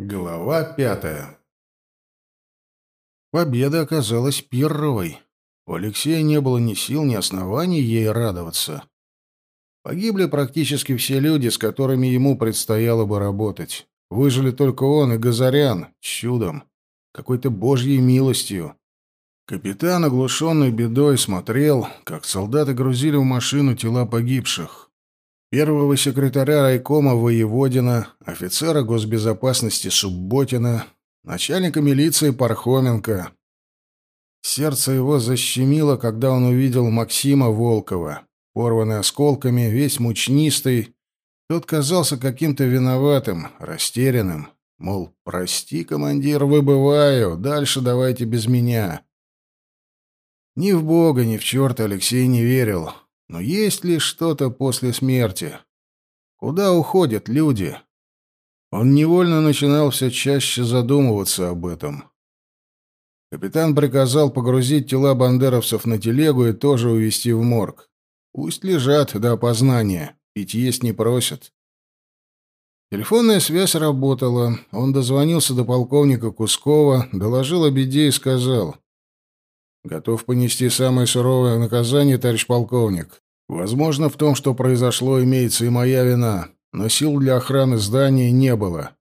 Глава пятая Победа оказалась первой. У Алексея не было ни сил, ни оснований ей радоваться. Погибли практически все люди, с которыми ему предстояло бы работать. Выжили только он и Газарян, чудом, какой-то божьей милостью. Капитан, оглушенный бедой, смотрел, как солдаты грузили в машину тела погибших первого секретаря райкома Воеводина, офицера госбезопасности Субботина, начальника милиции Пархоменко. Сердце его защемило, когда он увидел Максима Волкова, порванный осколками, весь мучнистый. Тот казался каким-то виноватым, растерянным. Мол, прости, командир, выбываю, дальше давайте без меня. Ни в Бога, ни в черта Алексей не верил. Но есть ли что-то после смерти? Куда уходят люди? Он невольно начинал все чаще задумываться об этом. Капитан приказал погрузить тела бандеровцев на телегу и тоже увезти в морг. Пусть лежат до опознания, пить есть не просят. Телефонная связь работала. Он дозвонился до полковника Кускова, доложил о беде и сказал. Готов понести самое суровое наказание, товарищ полковник. Возможно, в том, что произошло, имеется и моя вина, но сил для охраны здания не было.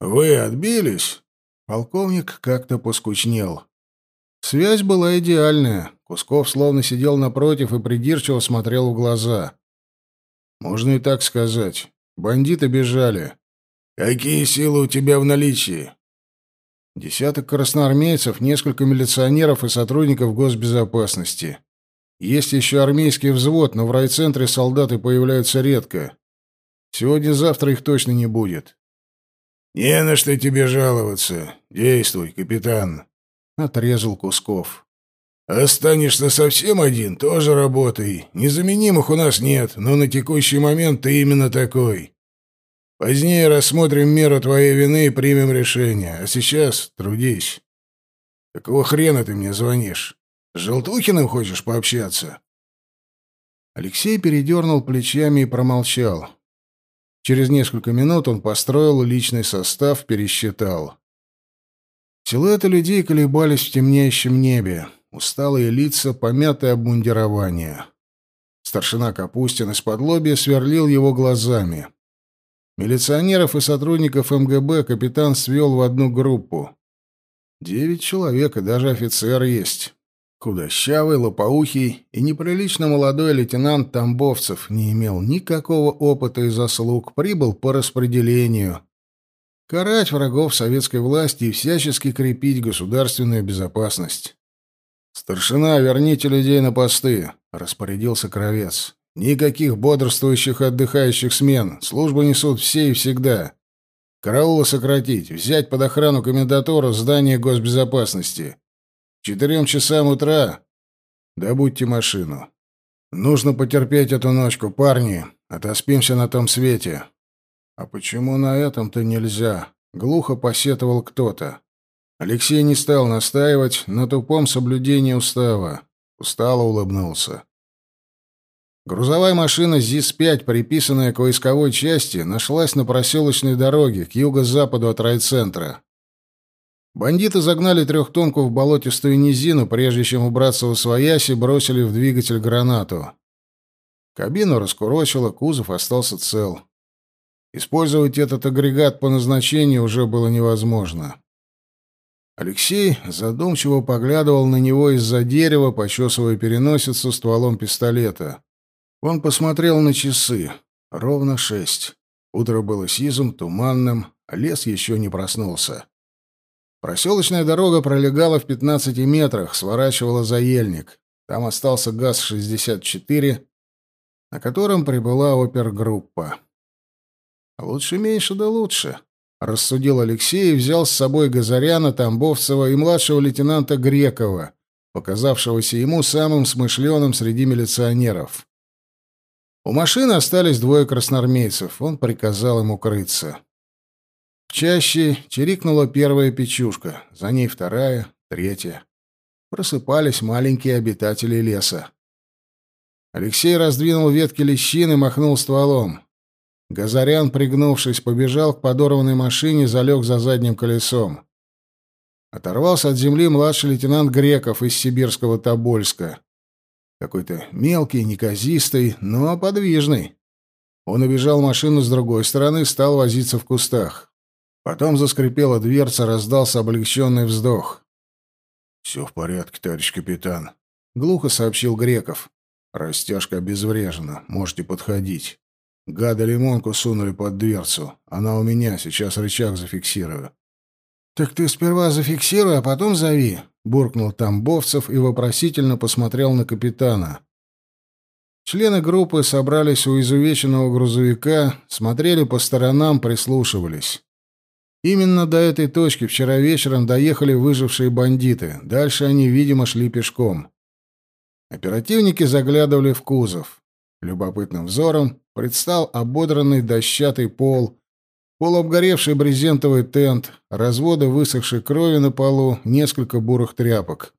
Вы отбились? Полковник как-то поскучнел. Связь была идеальная. Кусков словно сидел напротив и придирчиво смотрел в глаза. Можно и так сказать. Бандиты бежали. Какие силы у тебя в наличии? Десяток красноармейцев, несколько милиционеров и сотрудников госбезопасности. Есть еще армейский взвод, но в райцентре солдаты появляются редко. Сегодня-завтра их точно не будет. «Не на что тебе жаловаться. Действуй, капитан», — отрезал Кусков. «Останешься совсем один, тоже работай. Незаменимых у нас нет, но на текущий момент ты именно такой. Позднее рассмотрим меру твоей вины и примем решение. А сейчас трудись. Какого хрена ты мне звонишь? С Желтухиным хочешь пообщаться?» Алексей передернул плечами и промолчал. Через несколько минут он построил личный состав, пересчитал. Силуэты людей колебались в темнеющем небе. Усталые лица, помятое обмундирование. Старшина Капустин из-под лобья сверлил его глазами. Милиционеров и сотрудников МГБ капитан свел в одну группу. Девять человек, и даже офицер есть. Худощавый, лопоухий и неприлично молодой лейтенант Тамбовцев не имел никакого опыта и заслуг, прибыл по распределению. Карать врагов советской власти и всячески крепить государственную безопасность. «Старшина, верните людей на посты», — распорядился Кровец. Никаких бодрствующих отдыхающих смен. Службу несут все и всегда. Караулы сократить, взять под охрану комендатуру здание госбезопасности. Четырем часам утра добудьте машину. Нужно потерпеть эту ночку, парни. Отоспимся на том свете. А почему на этом-то нельзя? Глухо посетовал кто-то. Алексей не стал настаивать на тупом соблюдении устава. Устало улыбнулся. Грузовая машина ЗИС-5, приписанная к войсковой части, нашлась на проселочной дороге к юго-западу от райцентра. Бандиты загнали трехтонку в болотистую низину, прежде чем убраться в своясь и бросили в двигатель гранату. Кабину раскурочило, кузов остался цел. Использовать этот агрегат по назначению уже было невозможно. Алексей задумчиво поглядывал на него из-за дерева, почесывая переносицу стволом пистолета. Он посмотрел на часы. Ровно шесть. Утро было сизым, туманным, лес еще не проснулся. Проселочная дорога пролегала в 15 метрах, сворачивала за ельник. Там остался ГАЗ-64, на котором прибыла опергруппа. «Лучше меньше да лучше», — рассудил Алексей и взял с собой Газаряна, Тамбовцева и младшего лейтенанта Грекова, показавшегося ему самым смышленым среди милиционеров. У машины остались двое красноармейцев. Он приказал им укрыться. Чаще чирикнула первая печушка, за ней вторая, третья. Просыпались маленькие обитатели леса. Алексей раздвинул ветки лещины махнул стволом. Газарян, пригнувшись, побежал к подорванной машине, залег за задним колесом. Оторвался от земли младший лейтенант Греков из сибирского Тобольска. Какой-то мелкий, неказистый, но подвижный. Он убежал машину с другой стороны, стал возиться в кустах. Потом заскрипела дверца, раздался облегченный вздох. «Все в порядке, товарищ капитан», — глухо сообщил Греков. «Растяжка обезврежена, можете подходить. Гада лимонку сунули под дверцу. Она у меня, сейчас рычаг зафиксирую». «Так ты сперва зафиксируй, а потом зови», — буркнул Тамбовцев и вопросительно посмотрел на капитана. Члены группы собрались у изувеченного грузовика, смотрели по сторонам, прислушивались. Именно до этой точки вчера вечером доехали выжившие бандиты. Дальше они, видимо, шли пешком. Оперативники заглядывали в кузов. Любопытным взором предстал ободранный дощатый пол, полуобгоревший брезентовый тент, разводы высохшей крови на полу, несколько бурых тряпок.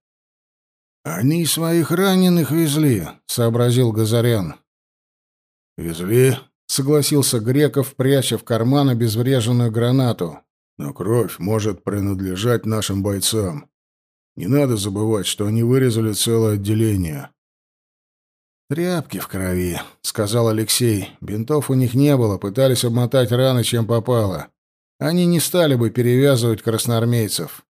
«Они своих раненых везли», — сообразил Газарян. «Везли», — согласился Греков, пряча в карман обезвреженную гранату. «Но кровь может принадлежать нашим бойцам. Не надо забывать, что они вырезали целое отделение». «Тряпки в крови», — сказал Алексей. «Бинтов у них не было, пытались обмотать раны, чем попало. Они не стали бы перевязывать красноармейцев».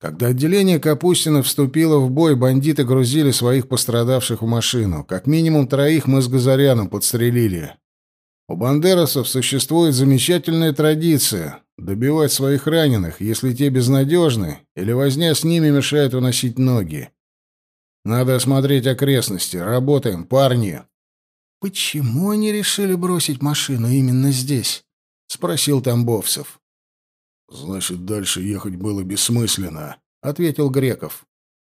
Когда отделение Капустина вступило в бой, бандиты грузили своих пострадавших в машину. Как минимум троих мы с Газаряном подстрелили. У бандерасов существует замечательная традиция — добивать своих раненых, если те безнадежны или возня с ними мешает уносить ноги. Надо осмотреть окрестности. Работаем, парни. «Почему они решили бросить машину именно здесь?» — спросил Тамбовцев. «Значит, дальше ехать было бессмысленно», — ответил Греков.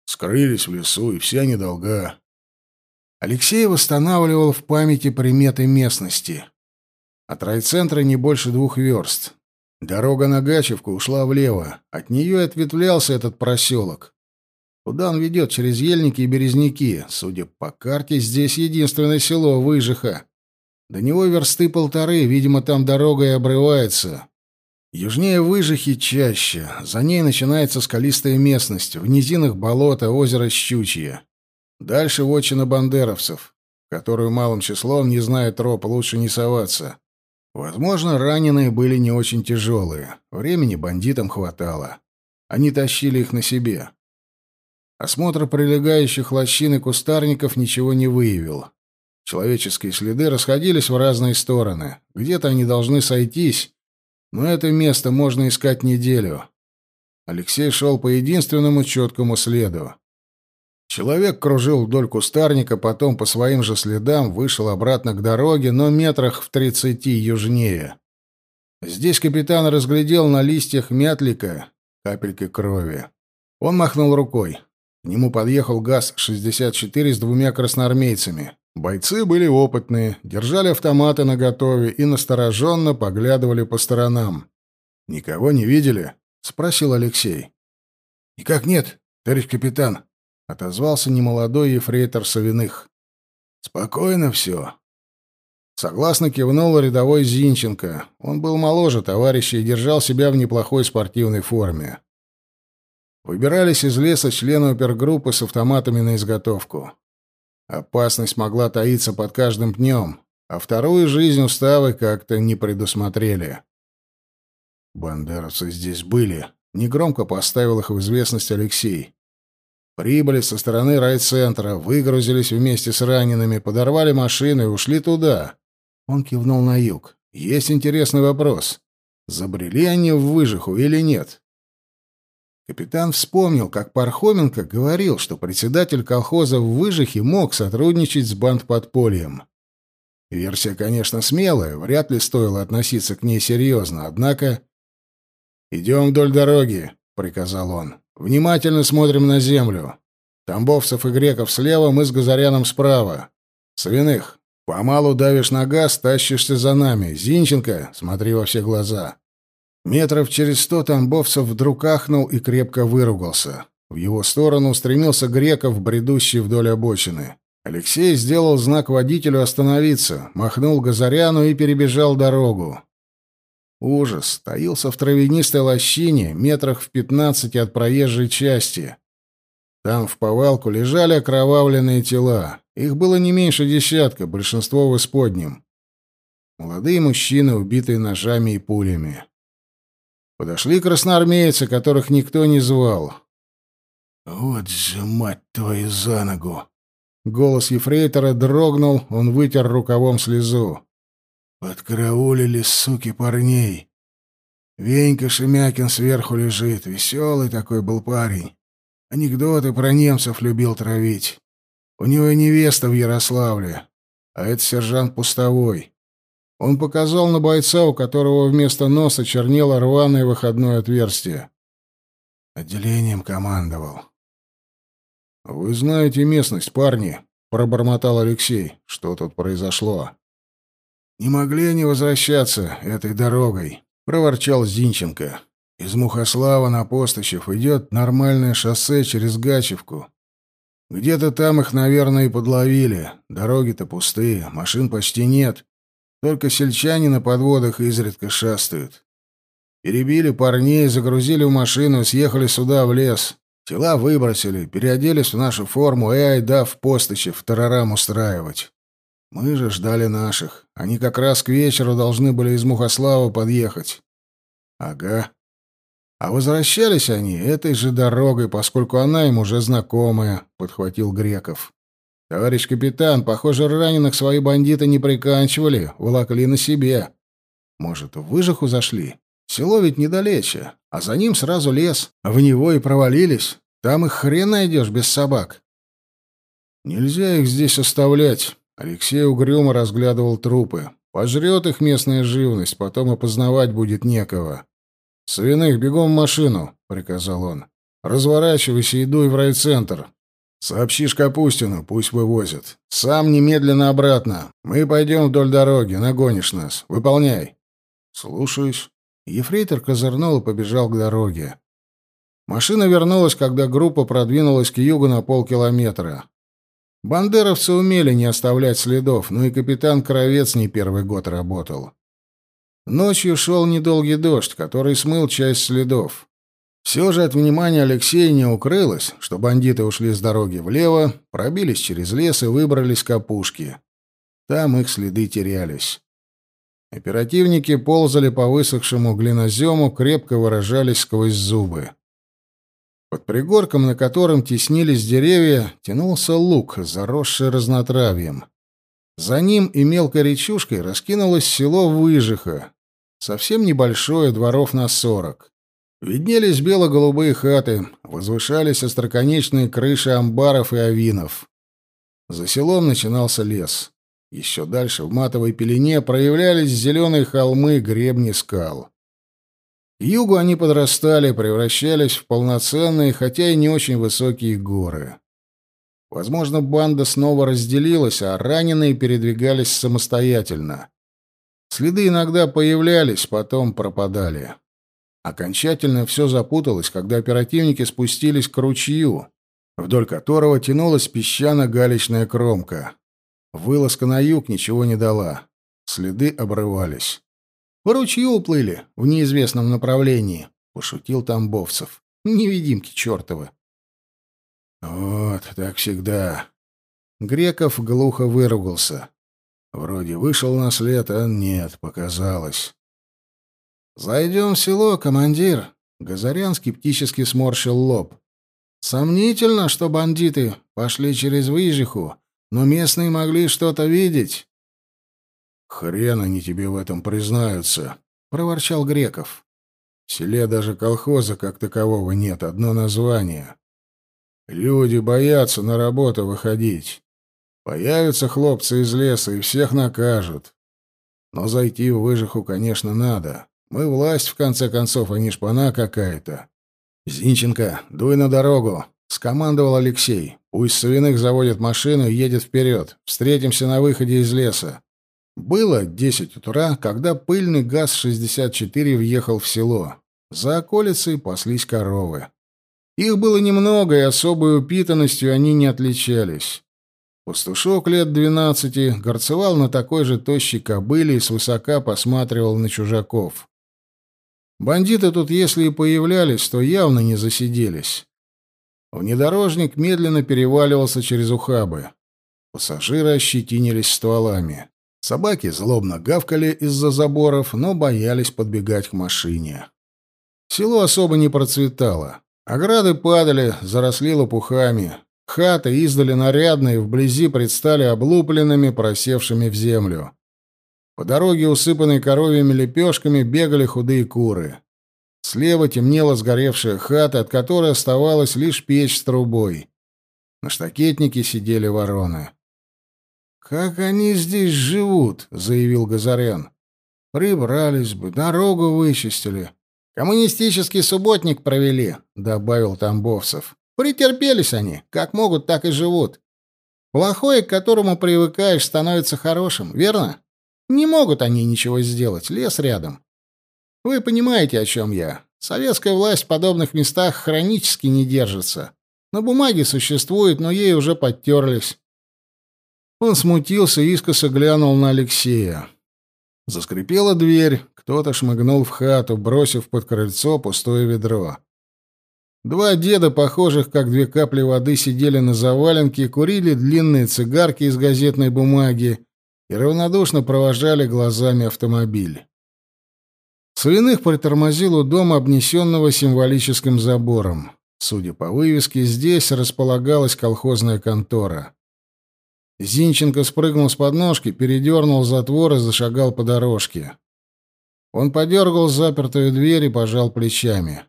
«Скрылись в лесу, и вся недолга». Алексей восстанавливал в памяти приметы местности. От райцентра не больше двух верст. Дорога на Гачевку ушла влево. От нее ответвлялся этот проселок. Куда он ведет? Через ельники и березняки. Судя по карте, здесь единственное село Выжиха. До него версты полторы, видимо, там дорога и обрывается. Южнее Выжихи чаще, за ней начинается скалистая местность, в низинах болота, озеро Щучье. Дальше вотчина бандеровцев, которую малым числом, не зная троп, лучше не соваться. Возможно, раненые были не очень тяжелые, времени бандитам хватало. Они тащили их на себе. Осмотр прилегающих лощин и кустарников ничего не выявил. Человеческие следы расходились в разные стороны. Где-то они должны сойтись, но это место можно искать неделю. Алексей шел по единственному четкому следу. Человек кружил вдоль кустарника, потом по своим же следам вышел обратно к дороге, но метрах в тридцати южнее. Здесь капитан разглядел на листьях мятлика капельки крови. Он махнул рукой. К нему подъехал ГАЗ-64 с двумя красноармейцами. Бойцы были опытные, держали автоматы наготове и настороженно поглядывали по сторонам. «Никого не видели?» — спросил Алексей. «Никак нет, товарищ капитан», — отозвался немолодой ефрейтор Савиных. «Спокойно все». Согласно кивнул рядовой Зинченко. Он был моложе товарища и держал себя в неплохой спортивной форме. Выбирались из леса члены опергруппы с автоматами на изготовку. Опасность могла таиться под каждым пнем, а вторую жизнь уставы как-то не предусмотрели. Бандеровцы здесь были. Негромко поставил их в известность Алексей. Прибыли со стороны райцентра, выгрузились вместе с ранеными, подорвали машину и ушли туда. Он кивнул на юг. Есть интересный вопрос. Забрели они в выжиху или нет? Капитан вспомнил, как Пархоменко говорил, что председатель колхоза в Выжихе мог сотрудничать с бандподпольем. Версия, конечно, смелая, вряд ли стоило относиться к ней серьезно, однако... «Идем вдоль дороги», — приказал он. «Внимательно смотрим на землю. Тамбовцев и Греков слева, мы с Газаряном справа. Свиных, помалу давишь на газ, тащишься за нами. Зинченко, смотри во все глаза. Метров через сто Тамбовцев вдруг ахнул и крепко выругался. В его сторону устремился Греков, бредущий вдоль обочины. Алексей сделал знак водителю остановиться, махнул Газаряну и перебежал дорогу. Ужас таился в травянистой лощине, метрах в пятнадцати от проезжей части. Там в повалку лежали окровавленные тела. Их было не меньше десятка, большинство в исподнем. Молодые мужчины, убитые ножами и пулями. Подошли красноармейцы, которых никто не звал. «Вот же, мать твою, за ногу!» Голос ефрейтора дрогнул, он вытер рукавом слезу. «Подкараулили, суки, парней. Венька Шемякин сверху лежит, веселый такой был парень. Анекдоты про немцев любил травить. У него невеста в Ярославле, а это сержант Пустовой. Он показал на бойца, у которого вместо носа чернело рваное выходное отверстие. Отделением командовал. «Вы знаете местность, парни», — пробормотал Алексей. «Что тут произошло?» «Не могли они возвращаться этой дорогой», — проворчал Зинченко. «Из Мухослава на Постачев идет нормальное шоссе через Гачевку. Где-то там их, наверное, и подловили. Дороги-то пустые, машин почти нет. Только сельчане на подводах изредка шастают. Перебили парней, загрузили в машину и съехали сюда, в лес. Тела выбросили, переоделись в нашу форму и айда в постаче в тарарам устраивать. Мы же ждали наших. Они как раз к вечеру должны были из Мухослава подъехать. Ага. А возвращались они этой же дорогой, поскольку она им уже знакомая, — подхватил Греков. Товарищ капитан, похоже, раненых свои бандиты не приканчивали, волокли на себе. Может, в выжиху зашли? Село ведь недалече, а за ним сразу лес. В него и провалились. Там их хрен найдешь без собак. Нельзя их здесь оставлять. Алексей угрюмо разглядывал трупы. Пожрет их местная живность, потом опознавать будет некого. «Свиных, бегом в машину», — приказал он. «Разворачивайся и дуй в райцентр. Сообщишь Капустину, пусть вывозят. Сам немедленно обратно. Мы пойдем вдоль дороги, нагонишь нас. Выполняй». «Слушаюсь». Ефрейтор козырнул и побежал к дороге. Машина вернулась, когда группа продвинулась к югу на полкилометра. Бандеровцы умели не оставлять следов, но и капитан Кровец не первый год работал. Ночью шел недолгий дождь, который смыл часть следов. Все же от внимания Алексея не укрылось, что бандиты ушли с дороги влево, пробились через лес и выбрались к опушке. Там их следы терялись. Оперативники ползали по высохшему глинозему, крепко выражались сквозь зубы. Под пригорком, на котором теснились деревья, тянулся луг, заросший разнотравьем. За ним и мелкой речушкой раскинулось село Выжиха, совсем небольшое, дворов на сорок. Виднелись бело-голубые хаты, возвышались остроконечные крыши амбаров и авинов. За селом начинался лес. Еще дальше, в матовой пелене, проявлялись зеленые холмы, гребни скал. Югу они подрастали, превращались в полноценные, хотя и не очень высокие горы. Возможно, банда снова разделилась, а раненые передвигались самостоятельно. Следы иногда появлялись, потом пропадали. Окончательно все запуталось, когда оперативники спустились к ручью, вдоль которого тянулась песчано-галечная кромка. Вылазка на юг ничего не дала. Следы обрывались. «По ручью уплыли, в неизвестном направлении», — пошутил Тамбовцев. «Невидимки чертовы». «Вот, так всегда». Греков глухо выругался. Вроде вышел на след, а нет, показалось. «Зайдем в село, командир», — Газарян скептически сморщил лоб. «Сомнительно, что бандиты пошли через Выжиху, но местные могли что-то видеть. «Хрен они тебе в этом признаются», — проворчал Греков. «В селе даже колхоза как такового нет, одно название. Люди боятся на работу выходить. Появятся хлопцы из леса и всех накажут. Но зайти в выжиху, конечно, надо. Мы власть, в конце концов, а не шпана какая-то. «Зинченко, дуй на дорогу», — скомандовал Алексей. «Пусть Савиных заводит машину и едет вперед. Встретимся на выходе из леса. Было десять утра, когда пыльный ГАЗ-64 въехал в село. За околицей паслись коровы. Их было немного, и особой упитанностью они не отличались. Пастушок лет двенадцати горцевал на такой же тощей кобыле и свысока посматривал на чужаков. Бандиты тут, если и появлялись, то явно не засиделись. Внедорожник медленно переваливался через ухабы. Пассажиры ощетинились стволами. Собаки злобно гавкали из-за заборов, но боялись подбегать к машине. Село особо не процветало. Ограды падали, заросли лопухами. Хаты издали нарядные, вблизи предстали облупленными, просевшими в землю. По дороге, усыпанной коровьими лепешками, бегали худые куры. Слева темнела сгоревшая хата, от которой оставалась лишь печь с трубой. На штакетнике сидели вороны. «Как они здесь живут?» — заявил Газарян. «Прибрались бы, дорогу вычистили». «Коммунистический субботник провели», — добавил Тамбовцев. «Претерпелись они. Как могут, так и живут. Плохое, к которому привыкаешь, становится хорошим, верно? Не могут они ничего сделать, лес рядом. Вы понимаете, о чем я. Советская власть в подобных местах хронически не держится. На бумаге существует, но ей уже подтерлись. Он смутился и искоса глянул на Алексея. Заскрипела дверь, кто-то шмыгнул в хату, бросив под крыльцо пустое ведро. Два деда, похожих как две капли воды, сидели на заваленке, курили длинные цигарки из газетной бумаги и равнодушно провожали глазами автомобиль. Свиных притормозил у дома, обнесенного символическим забором. Судя по вывеске, здесь располагалась колхозная контора. Зинченко спрыгнул с подножки, передернул затвор и зашагал по дорожке. Он подергал запертую дверь и пожал плечами.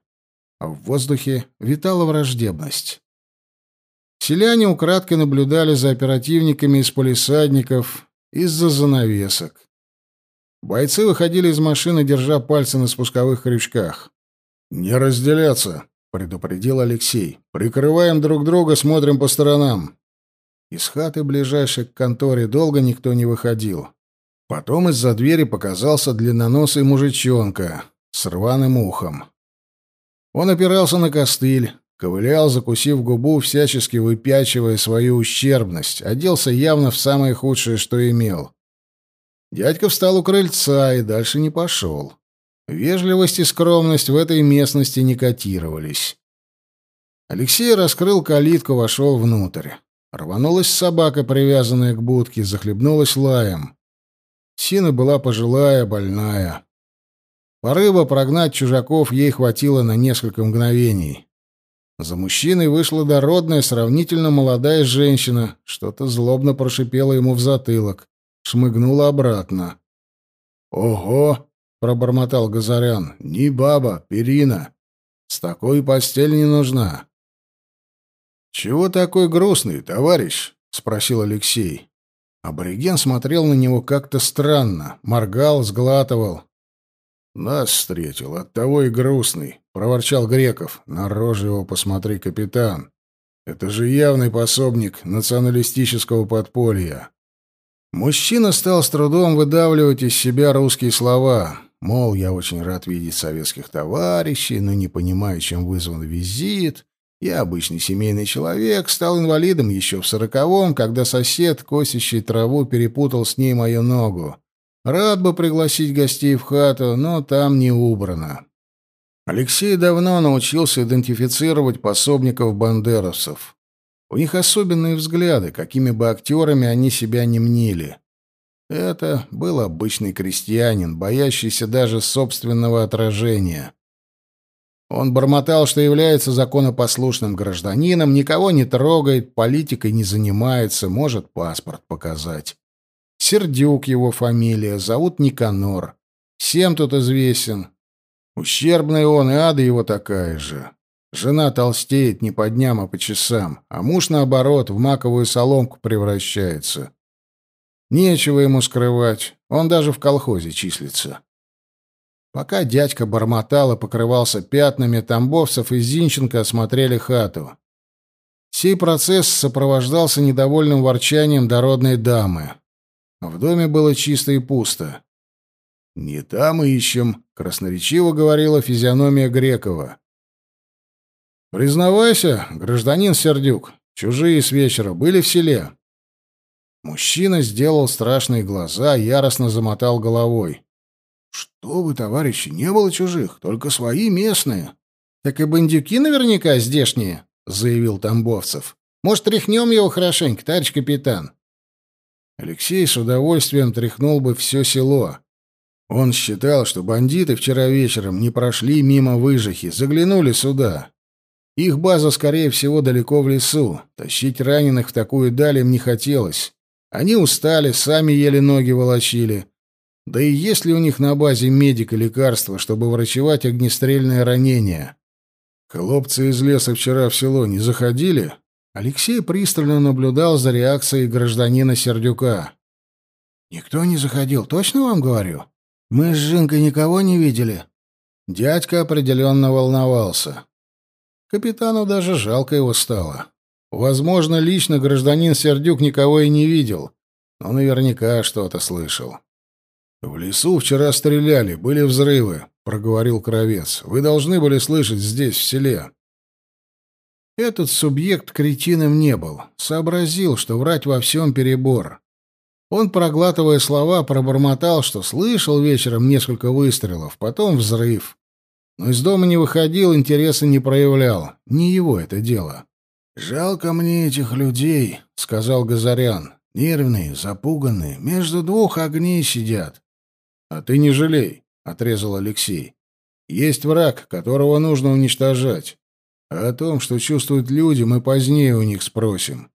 А в воздухе витала враждебность. Селяне украдкой наблюдали за оперативниками из полисадников, из-за занавесок. Бойцы выходили из машины, держа пальцы на спусковых крючках. «Не разделяться», — предупредил Алексей. «Прикрываем друг друга, смотрим по сторонам». Из хаты, ближайшей к конторе, долго никто не выходил. Потом из-за двери показался длинноносый мужичонка с рваным ухом. Он опирался на костыль, ковылял, закусив губу, всячески выпячивая свою ущербность, оделся явно в самое худшее, что имел. Дядька встал у крыльца и дальше не пошел. Вежливость и скромность в этой местности не котировались. Алексей раскрыл калитку, вошел внутрь. Рванулась собака, привязанная к будке, захлебнулась лаем. Сина была пожилая, больная. Порыва прогнать чужаков ей хватило на несколько мгновений. За мужчиной вышла дородная, сравнительно молодая женщина, что-то злобно прошипела ему в затылок, шмыгнула обратно. «Ого!» — пробормотал Газарян. «Не баба, перина. С такой постель не нужна. «Чего такой грустный, товарищ?» — спросил Алексей. Абориген смотрел на него как-то странно, моргал, сглатывал. «Нас встретил, оттого и грустный», — проворчал Греков. «На рожу его посмотри, капитан. Это же явный пособник националистического подполья». Мужчина стал с трудом выдавливать из себя русские слова. Мол, я очень рад видеть советских товарищей, но не понимаю, чем вызван визит. Я обычный семейный человек, стал инвалидом еще в сороковом, когда сосед, косящий траву, перепутал с ней мою ногу. Рад бы пригласить гостей в хату, но там не убрано. Алексей давно научился идентифицировать пособников бандеровцев. У них особенные взгляды, какими бы актерами они себя не мнили. Это был обычный крестьянин, боящийся даже собственного отражения. Он бормотал, что является законопослушным гражданином, никого не трогает, политикой не занимается, может паспорт показать. Сердюк его фамилия, зовут Никанор. Всем тут известен. Ущербный он, и ада его такая же. Жена толстеет не по дням, а по часам, а муж, наоборот, в маковую соломку превращается. Нечего ему скрывать, он даже в колхозе числится. Пока дядька бормотал и покрывался пятнами, Тамбовцев и Зинченко осмотрели хату. Сей процесс сопровождался недовольным ворчанием дородной дамы. В доме было чисто и пусто. «Не там ищем», — красноречиво говорила физиономия Грекова. «Признавайся, гражданин Сердюк, чужие с вечера были в селе?» Мужчина сделал страшные глаза, яростно замотал головой. «Что вы, товарищи, не было чужих, только свои местные». «Так и бандюки наверняка здешние», — заявил Тамбовцев. «Может, тряхнем его хорошенько, товарищ капитан?» Алексей с удовольствием тряхнул бы все село. Он считал, что бандиты вчера вечером не прошли мимо выжихи, заглянули сюда. Их база, скорее всего, далеко в лесу. Тащить раненых в такую даль им не хотелось. Они устали, сами еле ноги волочили. Да и есть ли у них на базе медик и лекарства, чтобы врачевать огнестрельное ранение? Хлопцы из леса вчера в село не заходили? Алексей пристально наблюдал за реакцией гражданина Сердюка. «Никто не заходил, точно вам говорю? Мы с Жинкой никого не видели». Дядька определенно волновался. Капитану даже жалко его стало. Возможно, лично гражданин Сердюк никого и не видел, но наверняка что-то слышал. «В лесу вчера стреляли, были взрывы», — проговорил Кровец. «Вы должны были слышать здесь, в селе». Этот субъект кретином не был. Сообразил, что врать во всем перебор. Он, проглатывая слова, пробормотал, что слышал вечером несколько выстрелов, потом взрыв. Но из дома не выходил, интереса не проявлял. Не его это дело. «Жалко мне этих людей», — сказал Газарян. «Нервные, запуганные, между двух огней сидят». «А ты не жалей», — отрезал Алексей. «Есть враг, которого нужно уничтожать. А о том, что чувствуют люди, мы позднее у них спросим».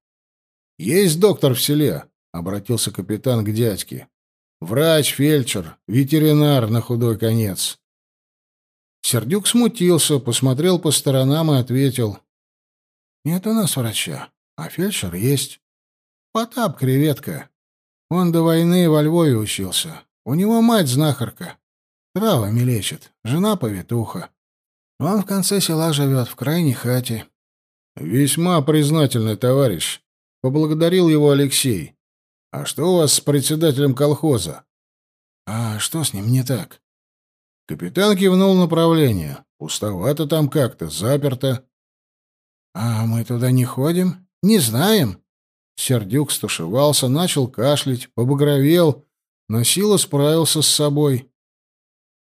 «Есть доктор в селе», — обратился капитан к дядьке. «Врач, фельдшер, ветеринар на худой конец». Сердюк смутился, посмотрел по сторонам и ответил. Нет у нас врача, а фельдшер есть. Потап креветка. Он до войны во Львове учился. У него мать знахарка. Травами лечит. Жена повитуха. Он в конце села живет, в крайней хате. Весьма признательный товарищ. Поблагодарил его Алексей. А что у вас с председателем колхоза? А что с ним не так? Капитан кивнул направление. Пустовато там как-то, заперто. «А мы туда не ходим? Не знаем?» Сердюк стушевался, начал кашлять, побагровел, но силу справился с собой.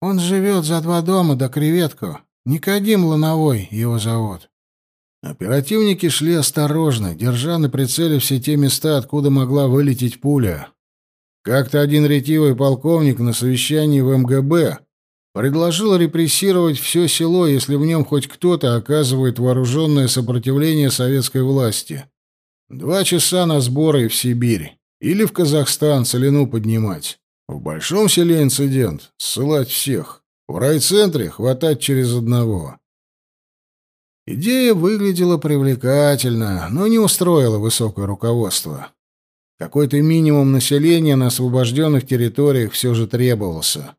«Он живет за два дома до креветку. Никодим Лановой его зовут». Оперативники шли осторожно, держа на прицеле все те места, откуда могла вылететь пуля. Как-то один ретивый полковник на совещании в МГБ предложил репрессировать все село, если в нем хоть кто-то оказывает вооруженное сопротивление советской власти. Два часа на сборы в Сибирь. Или в Казахстан целину поднимать. В большом селе инцидент. Ссылать всех. В райцентре хватать через одного. Идея выглядела привлекательно, но не устроила высокое руководство. Какой-то минимум населения на освобожденных территориях все же требовался.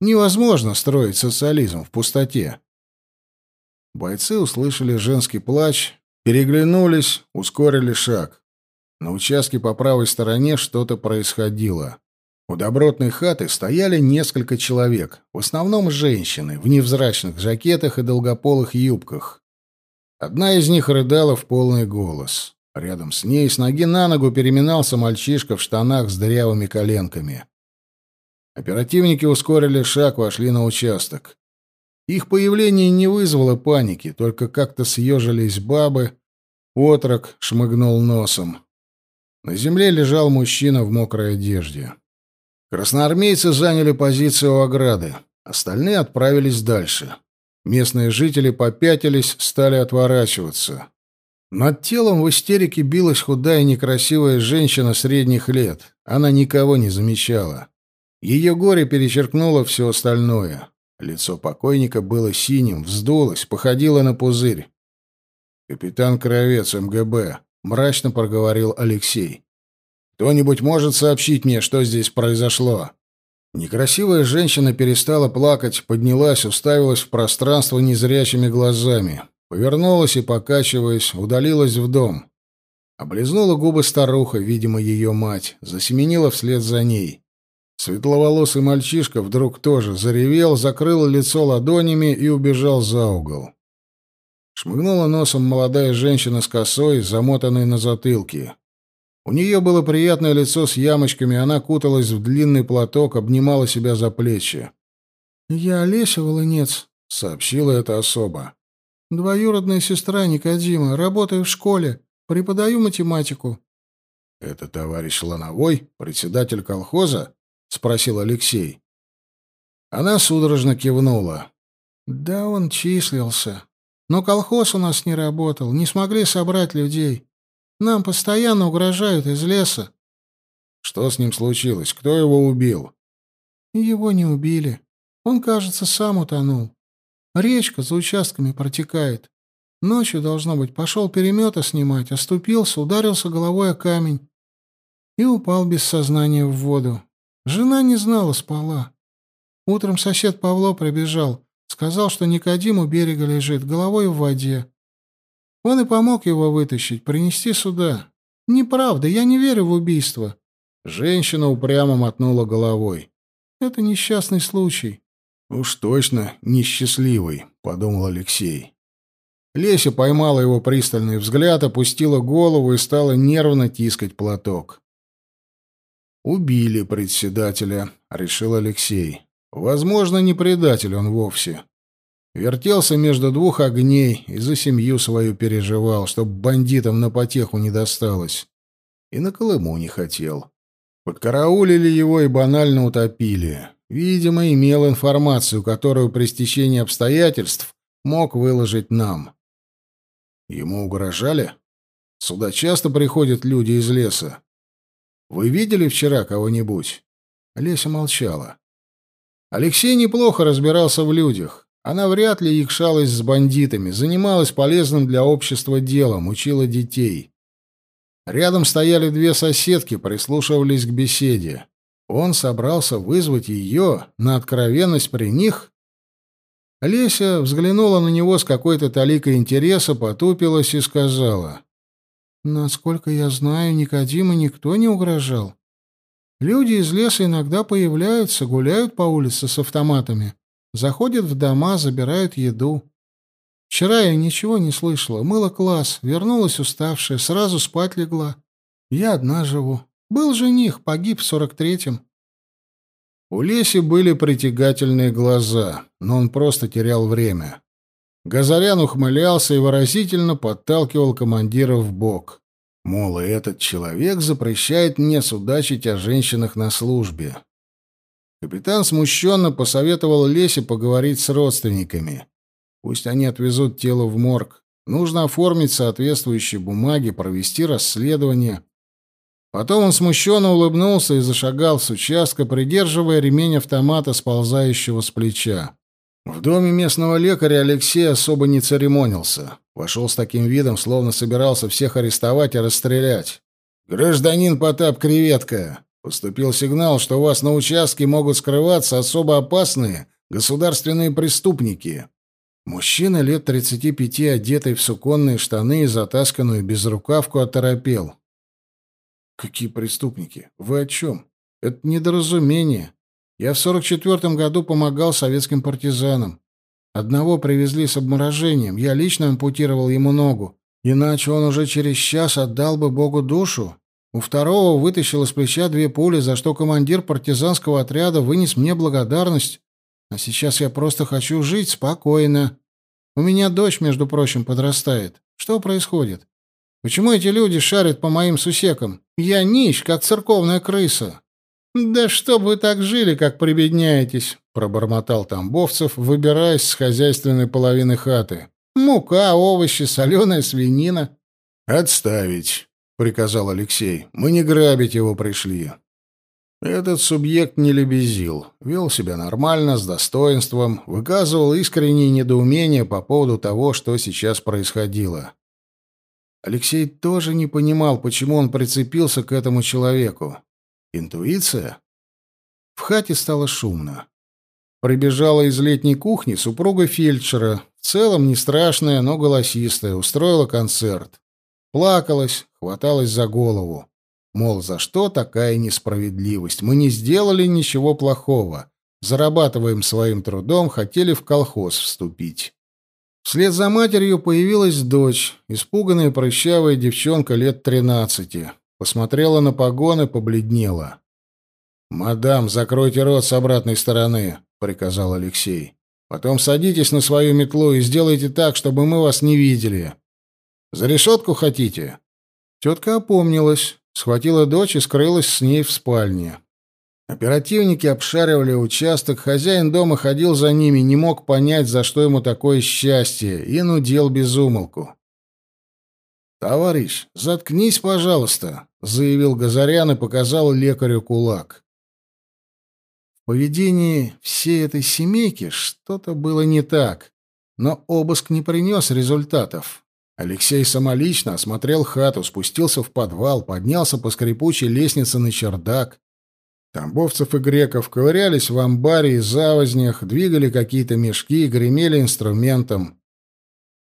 Невозможно строить социализм в пустоте. Бойцы услышали женский плач, переглянулись, ускорили шаг. На участке по правой стороне что-то происходило. У добротной хаты стояли несколько человек, в основном женщины, в невзрачных жакетах и долгополых юбках. Одна из них рыдала в полный голос. Рядом с ней с ноги на ногу переминался мальчишка в штанах с дырявыми коленками. Оперативники ускорили шаг, вошли на участок. Их появление не вызвало паники, только как-то съежились бабы. Отрок шмыгнул носом. На земле лежал мужчина в мокрой одежде. Красноармейцы заняли позицию у ограды. Остальные отправились дальше. Местные жители попятились, стали отворачиваться. Над телом в истерике билась худая некрасивая женщина средних лет. Она никого не замечала. Ее горе перечеркнуло все остальное. Лицо покойника было синим, вздулось, походило на пузырь. «Капитан Кровец МГБ», — мрачно проговорил Алексей. «Кто-нибудь может сообщить мне, что здесь произошло?» Некрасивая женщина перестала плакать, поднялась, уставилась в пространство незрячими глазами, повернулась и, покачиваясь, удалилась в дом. Облизнула губы старуха, видимо, ее мать, засеменила вслед за ней. Светловолосый мальчишка вдруг тоже заревел, закрыл лицо ладонями и убежал за угол. Шмыгнула носом молодая женщина с косой, замотанной на затылке. У нее было приятное лицо с ямочками, она куталась в длинный платок, обнимала себя за плечи. «Я Олеся Волынец», — сообщила эта особа. «Двоюродная сестра Никодима, работаю в школе, преподаю математику». «Это товарищ Лановой, председатель колхоза?» — спросил Алексей. Она судорожно кивнула. «Да он числился. Но колхоз у нас не работал, не смогли собрать людей. Нам постоянно угрожают из леса». «Что с ним случилось? Кто его убил?» «Его не убили. Он, кажется, сам утонул. Речка за участками протекает. Ночью, должно быть, пошел перемета снимать, оступился, ударился головой о камень и упал без сознания в воду. Жена не знала, спала. Утром сосед Павло прибежал, сказал, что Никодим у берега лежит, головой в воде. Он и помог его вытащить, принести сюда. Неправда, я не верю в убийство. Женщина упрямо мотнула головой. Это несчастный случай. Уж точно несчастливый, подумал Алексей. Леся поймала его пристальный взгляд, опустила голову и стала нервно тискать платок. «Убили председателя», — решил Алексей. «Возможно, не предатель он вовсе. Вертелся между двух огней и за семью свою переживал, чтоб бандитам на потеху не досталось. И на Колыму не хотел. Подкараулили его и банально утопили. Видимо, имел информацию, которую при стечении обстоятельств мог выложить нам. Ему угрожали? Сюда часто приходят люди из леса. Вы видели вчера кого-нибудь?» Леся молчала. Алексей неплохо разбирался в людях. Она вряд ли якшалась с бандитами, занималась полезным для общества делом, учила детей. Рядом стояли две соседки, прислушивались к беседе. Он собрался вызвать ее на откровенность при них? Леся взглянула на него с какой-то толикой интереса, потупилась и сказала. Насколько я знаю, Никодима никто не угрожал. Люди из леса иногда появляются, гуляют по улице с автоматами, заходят в дома, забирают еду. Вчера я ничего не слышала, мыла класс, вернулась уставшая, сразу спать легла. Я одна живу. Был жених, погиб в сорок третьем. У Леси были притягательные глаза, но он просто терял время. Газарян ухмылялся и выразительно подталкивал командира в бок. Мол, этот человек запрещает мне судачить о женщинах на службе. Капитан смущенно посоветовал Лесе поговорить с родственниками. Пусть они отвезут тело в морг. Нужно оформить соответствующие бумаги, провести расследование. Потом он смущенно улыбнулся и зашагал с участка, придерживая ремень автомата, сползающего с плеча. В доме местного лекаря Алексей особо не церемонился. Вошел с таким видом, словно собирался всех арестовать и расстрелять. «Гражданин Потап Креветка!» Поступил сигнал, что у вас на участке могут скрываться особо опасные государственные преступники. Мужчина лет тридцати пяти, одетый в суконные штаны и затасканную безрукавку, оторопел. «Какие преступники? Вы о чем? Это недоразумение. Я в 44-м году помогал советским партизанам. Одного привезли с обморожением, я лично ампутировал ему ногу. Иначе он уже через час отдал бы Богу душу. У второго вытащил из плеча две пули, за что командир партизанского отряда вынес мне благодарность. А сейчас я просто хочу жить спокойно. У меня дочь, между прочим, подрастает. Что происходит? Почему эти люди шарят по моим сусекам? Я нищ, как церковная крыса. «Да чтоб вы так жили, как прибедняетесь», — пробормотал Тамбовцев, выбираясь с хозяйственной половины хаты. «Мука, овощи, соленая свинина». «Отставить», — приказал Алексей. «Мы не грабить его пришли». Этот субъект не лебезил, вел себя нормально, с достоинством, выказывал искреннее недоумение по поводу того, что сейчас происходило. Алексей тоже не понимал, почему он прицепился к этому человеку. Интуиция? В хате стало шумно. Прибежала из летней кухни супруга фельдшера, в целом не страшная, но голосистая, устроила концерт. Плакалась, хваталась за голову. Мол, за что такая несправедливость? Мы не сделали ничего плохого. Зарабатываем своим трудом, хотели в колхоз вступить. Вслед за матерью появилась дочь, испуганная прыщавая девчонка лет тринадцати. Посмотрела на погоны, побледнела. «Мадам, закройте рот с обратной стороны», — приказал Алексей. «Потом садитесь на свою метлу и сделайте так, чтобы мы вас не видели. За решетку хотите?» Тетка опомнилась, схватила дочь и скрылась с ней в спальне. Оперативники обшаривали участок, хозяин дома ходил за ними, не мог понять, за что ему такое счастье, и нудел безумолку. «Товарищ, заткнись, пожалуйста», — заявил Газарян и показал лекарю кулак. В поведении всей этой семейки что-то было не так, но обыск не принес результатов. Алексей самолично осмотрел хату, спустился в подвал, поднялся по скрипучей лестнице на чердак, Тамбовцев и греков ковырялись в амбаре и завознях, двигали какие-то мешки и гремели инструментом.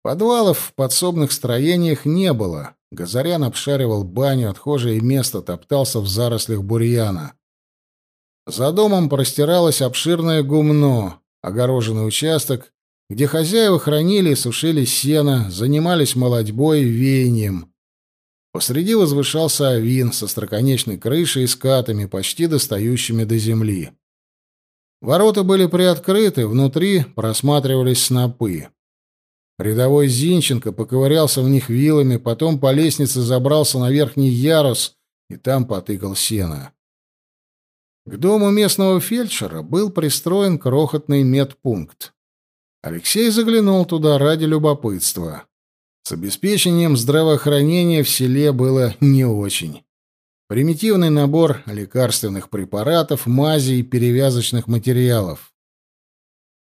Подвалов в подсобных строениях не было. Газарян обшаривал баню, отхожее место, топтался в зарослях бурьяна. За домом простиралось обширное гумно, огороженный участок, где хозяева хранили и сушили сено, занимались молодьбой и веянием. Посреди возвышался авин со строконечной крышей и скатами, почти достающими до земли. Ворота были приоткрыты, внутри просматривались снопы. Рядовой Зинченко поковырялся в них вилами, потом по лестнице забрался на верхний ярус и там потыкал сено. К дому местного фельдшера был пристроен крохотный медпункт. Алексей заглянул туда ради любопытства. С обеспечением здравоохранения в селе было не очень. Примитивный набор лекарственных препаратов, мазей и перевязочных материалов.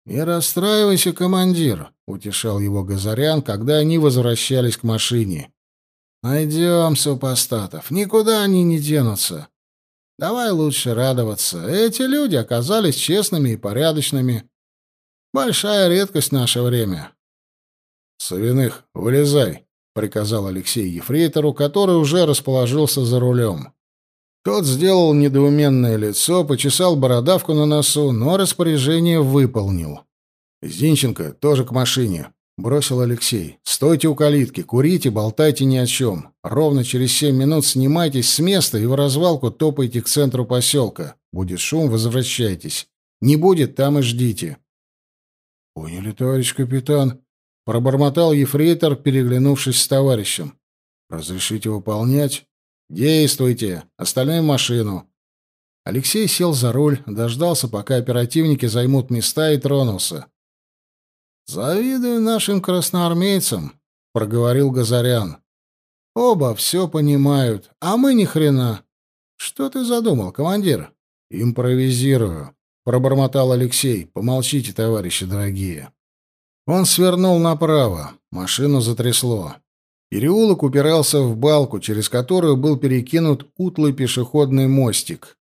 «Не расстраивайся, командир», — утешал его Газарян, когда они возвращались к машине. «Найдем супостатов. Никуда они не денутся. Давай лучше радоваться. Эти люди оказались честными и порядочными. Большая редкость в наше время. «Савиных, вылезай», — приказал Алексей Ефрейтору, который уже расположился за рулем. Тот сделал недоуменное лицо, почесал бородавку на носу, но распоряжение выполнил. «Зинченко, тоже к машине», — бросил Алексей. «Стойте у калитки, курите, болтайте ни о чем. Ровно через семь минут снимайтесь с места и в развалку топайте к центру поселка. Будет шум, возвращайтесь. Не будет, там и ждите». «Поняли, товарищ капитан», Пробормотал ефрейтор, переглянувшись с товарищем. «Разрешите выполнять?» «Действуйте! Остальные в машину!» Алексей сел за руль, дождался, пока оперативники займут места, и тронулся. «Завидую нашим красноармейцам», — проговорил Газарян. «Оба все понимают, а мы ни хрена. Что ты задумал, командир?» «Импровизирую», — пробормотал Алексей. «Помолчите, товарищи дорогие». Он свернул направо. Машину затрясло. Переулок упирался в балку, через которую был перекинут утлый пешеходный мостик.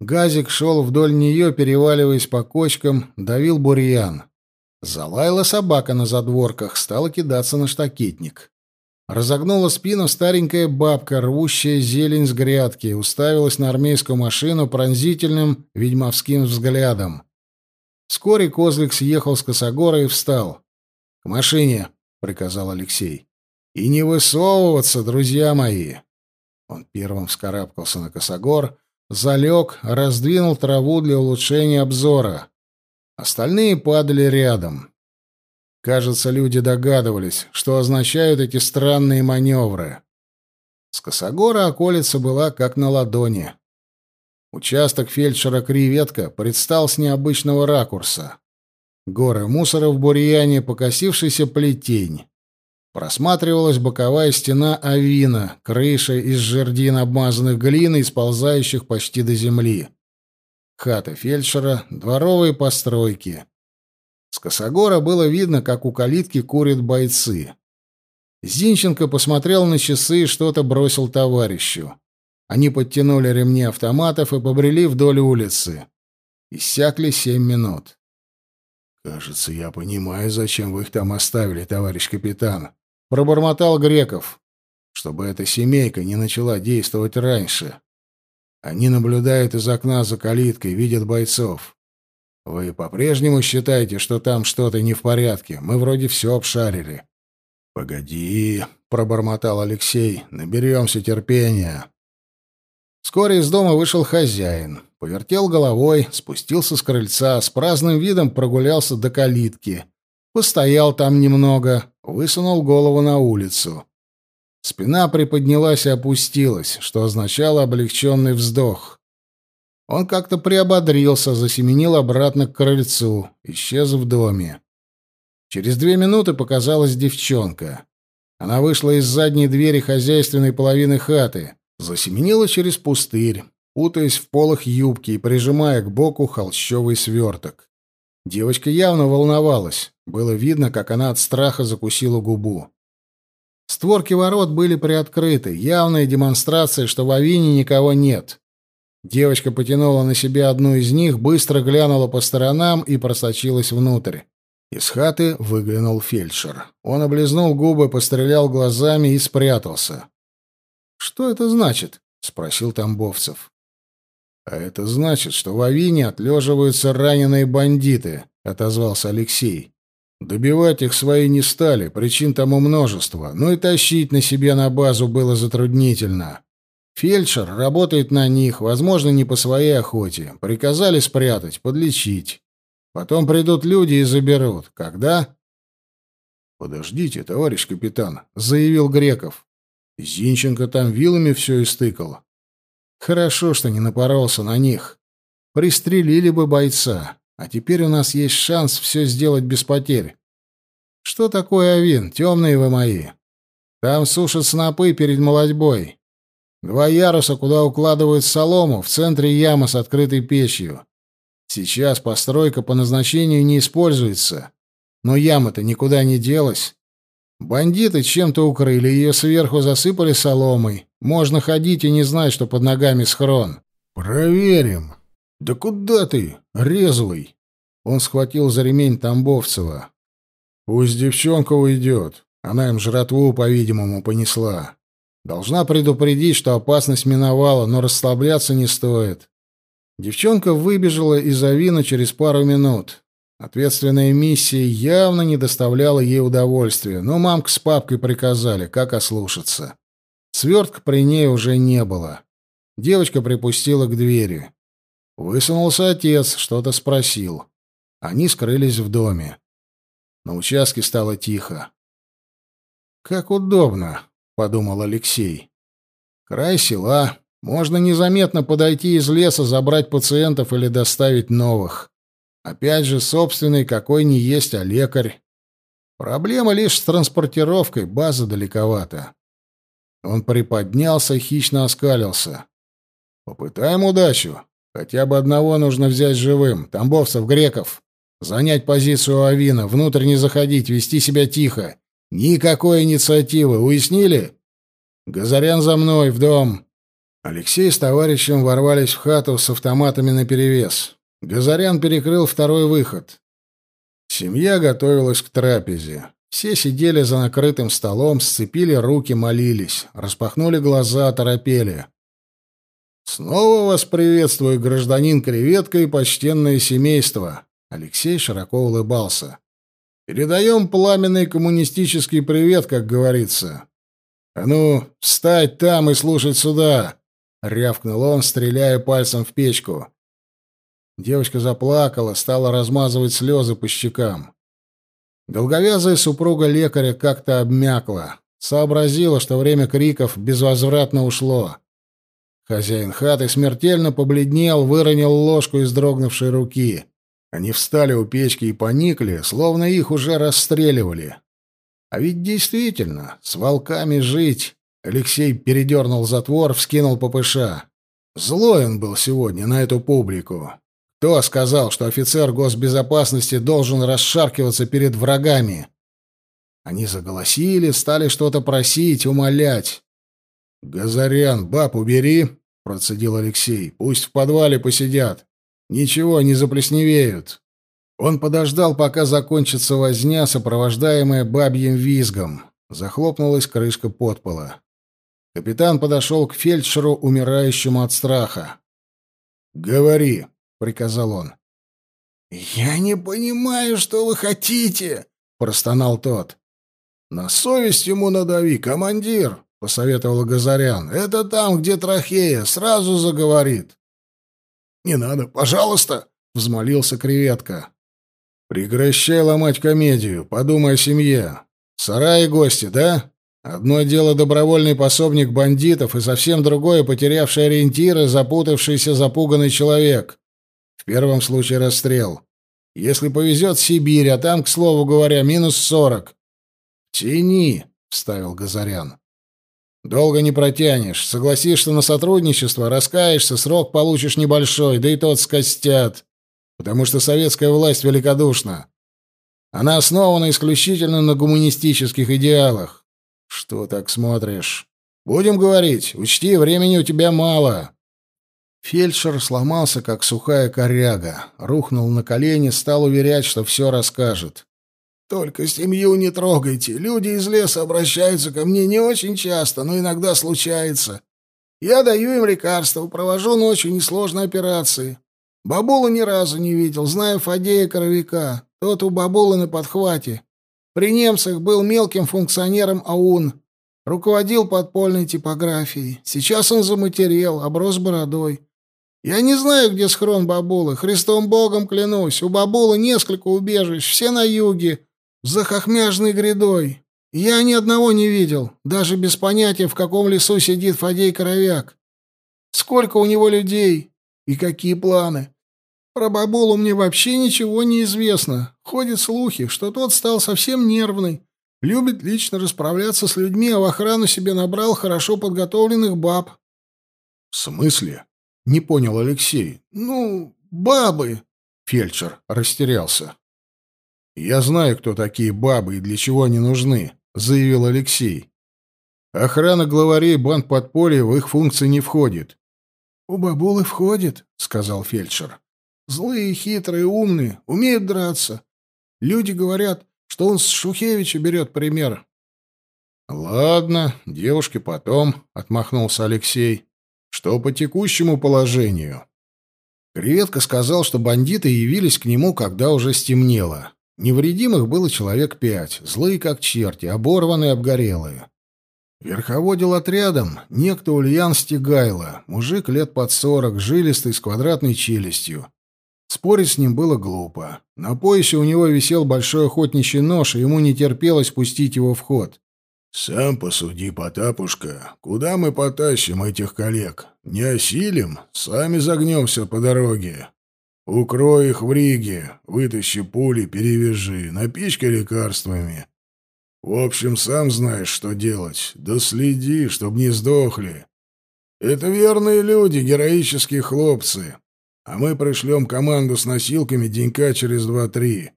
Газик шел вдоль нее, переваливаясь по кочкам, давил бурьян. Залаяла собака на задворках, стала кидаться на штакетник. Разогнула спину старенькая бабка, рвущая зелень с грядки, уставилась на армейскую машину пронзительным ведьмовским взглядом. Вскоре козлик съехал с косогора и встал. — К машине, — приказал Алексей. — И не высовываться, друзья мои. Он первым вскарабкался на косогор, залег, раздвинул траву для улучшения обзора. Остальные падали рядом. Кажется, люди догадывались, что означают эти странные маневры. С косогора околица была как на ладони. Участок фельдшера Креветка предстал с необычного ракурса. Горы мусора в бурьяне, покосившийся плетень. Просматривалась боковая стена авина, крыша из жердин, обмазанных глиной, сползающих почти до земли. Хата фельдшера, дворовые постройки. С косогора было видно, как у калитки курят бойцы. Зинченко посмотрел на часы и что-то бросил товарищу. Они подтянули ремни автоматов и побрели вдоль улицы. Иссякли семь минут. «Кажется, я понимаю, зачем вы их там оставили, товарищ капитан», — пробормотал Греков, «чтобы эта семейка не начала действовать раньше. Они наблюдают из окна за калиткой, видят бойцов. Вы по-прежнему считаете, что там что-то не в порядке? Мы вроде все обшарили». «Погоди», — пробормотал Алексей. «Наберемся терпения». Вскоре из дома вышел хозяин. Повертел головой, спустился с крыльца, с праздным видом прогулялся до калитки. Постоял там немного, высунул голову на улицу. Спина приподнялась и опустилась, что означало облегченный вздох. Он как-то приободрился, засеменил обратно к крыльцу, исчез в доме. Через две минуты показалась девчонка. Она вышла из задней двери хозяйственной половины хаты, засеменила через пустырь, путаясь в полах юбки и прижимая к боку холщовый сверток. Девочка явно волновалась. Было видно, как она от страха закусила губу. Створки ворот были приоткрыты, явная демонстрация, что в Авине никого нет. Девочка потянула на себя одну из них, быстро глянула по сторонам и просочилась внутрь. Из хаты выглянул фельдшер. Он облизнул губы, пострелял глазами и спрятался. «Что это значит?» — спросил Тамбовцев. «А это значит, что в Авине отлеживаются раненые бандиты», — отозвался Алексей. Добивать их свои не стали, причин тому множество, но и тащить на себе на базу было затруднительно. Фельдшер работает на них, возможно, не по своей охоте. Приказали спрятать, подлечить. Потом придут люди и заберут. Когда? «Подождите, товарищ капитан», — заявил Греков. Зинченко там вилами все истыкал. Хорошо, что не напоролся на них. Пристрелили бы бойца. А теперь у нас есть шанс все сделать без потерь. Что такое авин, темные вы мои? Там сушат снопы перед молодьбой. Два яруса, куда укладывают солому, в центре яма с открытой печью. Сейчас постройка по назначению не используется. Но яма-то никуда не делась. Бандиты чем-то укрыли ее сверху, засыпали соломой. Можно ходить и не знать, что под ногами схрон. Проверим. «Да куда ты, резвый?» Он схватил за ремень Тамбовцева. «Пусть девчонка уйдет. Она им жратву, по-видимому, понесла. Должна предупредить, что опасность миновала, но расслабляться не стоит». Девчонка выбежала из Авина через пару минут. Ответственная миссия явно не доставляла ей удовольствия, но мамка с папкой приказали, как ослушаться. Свертка при ней уже не было. Девочка припустила к двери. Высунулся отец, что-то спросил. Они скрылись в доме. На участке стало тихо. «Как удобно», — подумал Алексей. «Край села. Можно незаметно подойти из леса, забрать пациентов или доставить новых. Опять же, собственный какой ни есть, а лекарь. Проблема лишь с транспортировкой, база далековата». Он приподнялся, хищно оскалился. «Попытаем удачу. Хотя бы одного нужно взять живым. Тамбовцев, греков. Занять позицию Авина, внутрь не заходить, вести себя тихо. Никакой инициативы, уяснили? Газарян за мной, в дом. Алексей с товарищем ворвались в хату с автоматами наперевес. Газарян перекрыл второй выход. Семья готовилась к трапезе. Все сидели за накрытым столом, сцепили руки, молились, распахнули глаза, торопели. «Снова вас приветствую, гражданин Креветка и почтенное семейство!» Алексей широко улыбался. «Передаем пламенный коммунистический привет, как говорится. А ну, встать там и слушать сюда!» — рявкнул он, стреляя пальцем в печку. Девочка заплакала, стала размазывать слезы по щекам. Долговязая супруга лекаря как-то обмякла, сообразила, что время криков безвозвратно ушло. Хозяин хаты смертельно побледнел, выронил ложку из дрогнувшей руки. Они встали у печки и поникли, словно их уже расстреливали. А ведь действительно, с волками жить. Алексей передернул затвор, вскинул ППШ. Злой он был сегодня на эту публику. Кто сказал, что офицер госбезопасности должен расшаркиваться перед врагами? Они заголосили, стали что-то просить, умолять. «Газарян, баб убери!» — процедил Алексей. «Пусть в подвале посидят. Ничего, не заплесневеют». Он подождал, пока закончится возня, сопровождаемая бабьим визгом. Захлопнулась крышка подпола. Капитан подошел к фельдшеру, умирающему от страха. «Говори», — приказал он. «Я не понимаю, что вы хотите», — простонал тот. На совесть ему надави, командир, посоветовал Газарян. Это там, где трахея, сразу заговорит. Не надо, пожалуйста, взмолился креветка. Прекращай ломать комедию, подумай о семье. Сараи гости, да? Одно дело добровольный пособник бандитов, и совсем другое потерявший ориентиры, запутавшийся, запуганный человек. Первом случае расстрел. Если повезет, Сибирь, а там, к слову говоря, минус сорок. «Тяни», — вставил Газарян. «Долго не протянешь. Согласишься на сотрудничество, раскаешься, срок получишь небольшой, да и тот скостят. Потому что советская власть великодушна. Она основана исключительно на гуманистических идеалах. Что так смотришь? Будем говорить. Учти, времени у тебя мало». Фельдшер сломался, как сухая коряга, рухнул на колени, стал уверять, что все расскажет. Только семью не трогайте. Люди из леса обращаются ко мне не очень часто, но иногда случается. Я даю им лекарства, провожу ночью несложные операции. Бабула ни разу не видел, знаю Фадея Коровика. Тот у бабулы на подхвате. При немцах был мелким функционером АУН. Руководил подпольной типографией. Сейчас он заматерел, оброс бородой. Я не знаю, где схрон бабулы. Христом Богом клянусь. У бабулы несколько убежищ, все на юге за хохмяжной грядой. Я ни одного не видел, даже без понятия, в каком лесу сидит Фадей Коровяк. Сколько у него людей и какие планы. Про бабулу мне вообще ничего не известно. Ходят слухи, что тот стал совсем нервный, любит лично расправляться с людьми, а в охрану себе набрал хорошо подготовленных баб. — В смысле? — не понял Алексей. — Ну, бабы. Фельдшер растерялся. «Я знаю, кто такие бабы и для чего они нужны», — заявил Алексей. «Охрана главарей банд подполья в их функции не входит». «У бабулы входит», — сказал фельдшер. «Злые, хитрые, умные, умеют драться. Люди говорят, что он с Шухевича берет пример». «Ладно, девушки потом», — отмахнулся Алексей. «Что по текущему положению?» Креветка сказал, что бандиты явились к нему, когда уже стемнело. Невредимых было человек пять, злые как черти, оборванные, обгорелые. Верховодил отрядом некто Ульян Стегайло, мужик лет под сорок, жилистый, с квадратной челюстью. Спорить с ним было глупо. На поясе у него висел большой охотничий нож, и ему не терпелось пустить его в ход. «Сам посуди, Потапушка, куда мы потащим этих коллег? Не осилим, сами загнемся по дороге. Укрой их в Риге, вытащи пули, перевяжи, напичкай лекарствами. В общем, сам знаешь, что делать. Да следи, чтоб не сдохли. Это верные люди, героические хлопцы. А мы пришлем команду с носилками денька через два-три.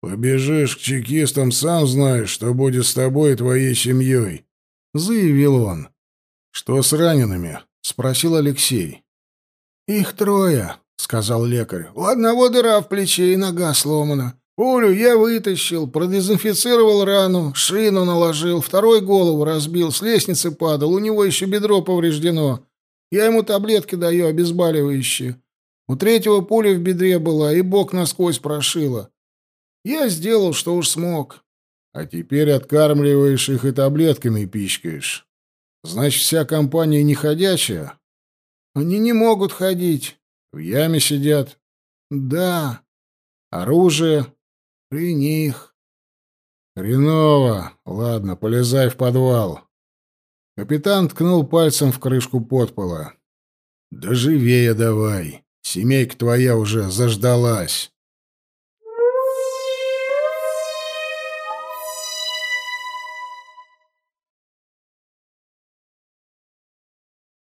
Побежишь к чекистам, сам знаешь, что будет с тобой и твоей семьей, — заявил он. — Что с ранеными? — спросил Алексей. — Их трое, — сказал лекарь. — У одного дыра в плече и нога сломана. Пулю я вытащил, продезинфицировал рану, шину наложил, второй голову разбил, с лестницы падал, у него еще бедро повреждено. Я ему таблетки даю, обезболивающие. У третьего пуля в бедре была, и бок насквозь прошила. Я сделал, что уж смог. А теперь откармливаешь их и таблетками пичкаешь. Значит, вся компания не ходячая? Они не могут ходить. В яме сидят? Да. Оружие? При них. Хреново. Ладно, полезай в подвал. Капитан ткнул пальцем в крышку подпола. Да живее давай. Семейка твоя уже заждалась.